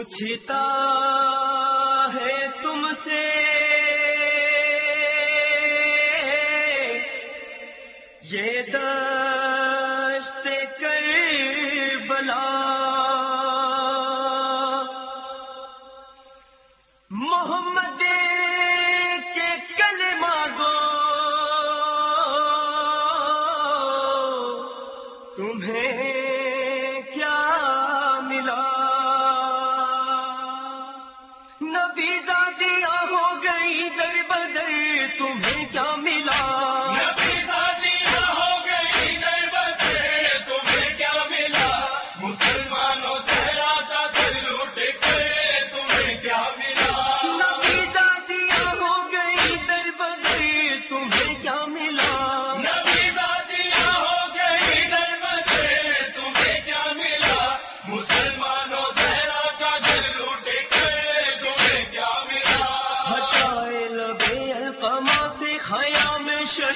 پوچھتا ہے تم سے یہ دشتے کر بلا بھی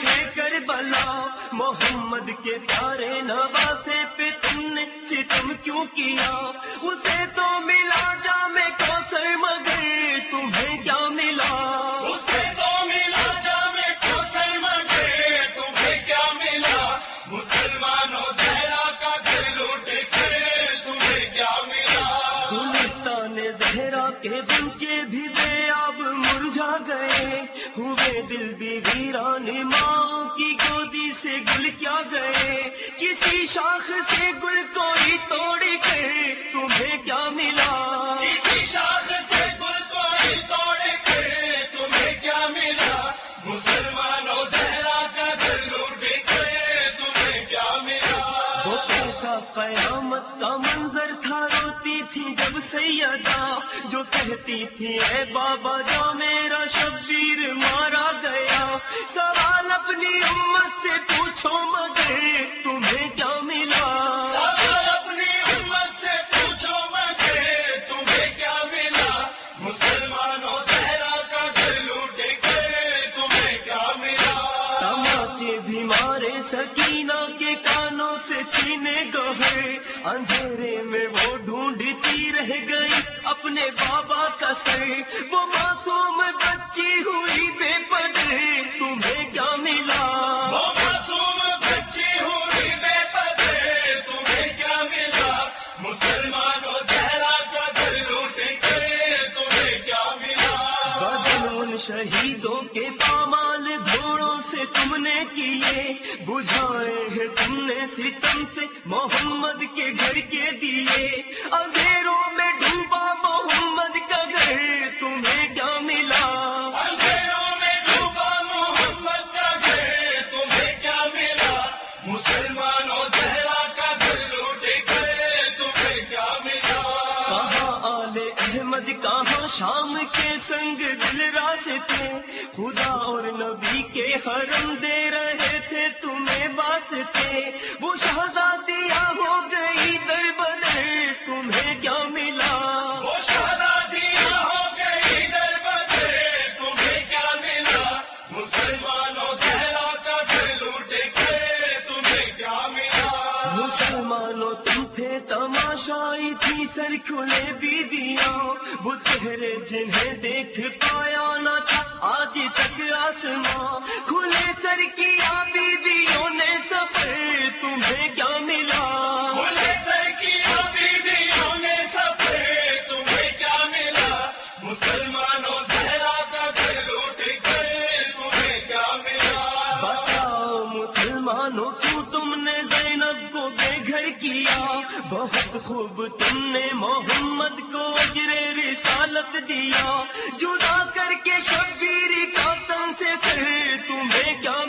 ہے کر بلا محمد کے پیارے نواسے پہ تم نے ستم کیوں کیا؟ اسے تو ملا گئے ہوئے دل بھی ویران ماں کی گودی سے گل کیا گئے۔ کسی شاخ سے گل کوئی توڑ کے تمہیں کیا ملا قیامت کا منظر تھا، روتی تھی جب سیدا جو کہتی تھی، اے بابا، جو میرا شبیر مارا گیا۔ گئے اندھیرے میں وہ ڈھونڈتی رہ گئی اپنے بابا کا سر۔ وہ معصوم بچی ہوئی بے پدے تمہیں کیا ملا؟ وہ معصوم بچی ہوئی بے تمہیں کیا ملا؟ مسلمانوں کا دل تمہیں کیا ملا؟ شہیدوں کے پامال تم نے کیے بجھائے ہیں تم نے ستم سے محمد کے گھر کے دیے۔ اندھیروں میں ڈوبا محمد کا گھر تمہیں کیا ملا؟ اندھیروں میں ڈوبا محمد کا گھر تمہیں کیا ملا؟ مسلمانوں کا تمہیں کیا ملا؟ کہاں آل احمد کہاں شام کے سنگ دل راستے؟ خدا حرم دے رہے تھے تمہیں واسطے۔ وہ شہزادیاں ہو گئی در بدر تمہیں کیا ملا؟ وہ شہزادیاں ہو گئی در بدر تمہیں کیا ملا؟ مسلمانوں تیرا کا دل لوٹ کے تمہیں کیا ملا؟ مسلمانوں تم تھے تماشائی تھی سر کھلے بیویاں۔ وہ چہرے جنہیں دیکھ پایا نہ تھا آج تک آسماں۔ سر کیا بیویوں نے سفر تمہیں کیا ملا؟ بیویوں نے سفر تمہیں کیا ملا؟ مسلمانوں کا لوٹ تمہیں کیا ملا؟ بتاؤ مسلمانوں کیوں تم نے زینب کو بے گھر کیا؟ بہت خوب تم نے محمد کو اجر رسالت دیا۔ جدا کر کے شبیری کا تن سے پھر تمہیں کیا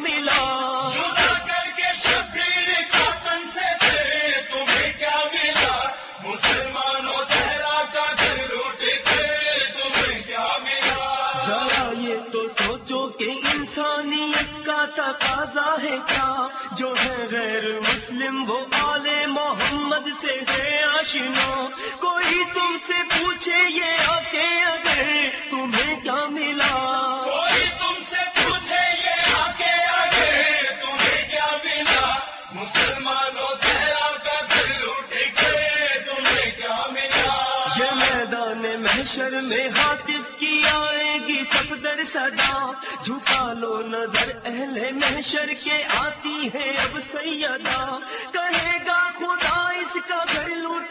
تقاضا ہے کیا؟ جو ہے غیر مسلم وہ آل محمد سے ہے آشنا۔ کوئی تم سے پوچھے یہ آ کے اگر تمہیں کیا ملا؟ کوئی تم سے پوچھے یہ آگے آگے تمہیں کیا ملا؟ مسلمانوں کا دل کے تمہیں کیا ملا؟ یہ میدان میدان محشر میں حاطف صفدر صدا جھکا لو نظر اہل محشر کے آتی ہے اب سیدا کہے گا خدا اس کا گھر لوٹ